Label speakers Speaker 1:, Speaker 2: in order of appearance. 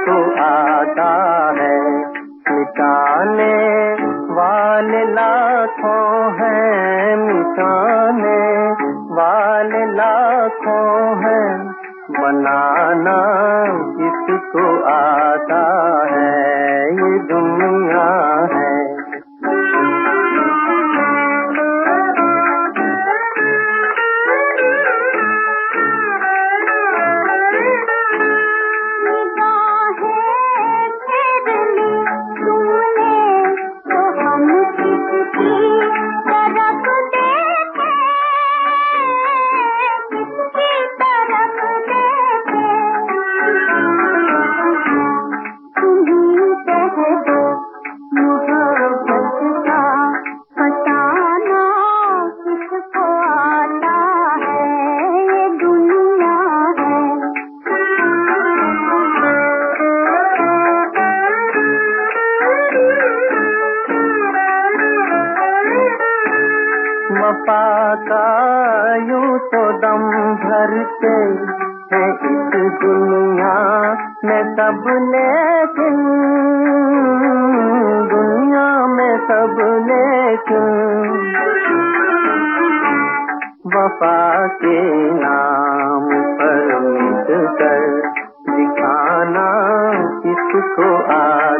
Speaker 1: किसको आता है। मिटाने वाले लाखों हैं मिटाने वाले लाखों हैं। बनाना किसको आता वफा का यूँ तो दम भरते है इस दुनिया में सब लेकिन दुनिया में सब लेकिन वफा के नाम पर कर दिखाना किसको आ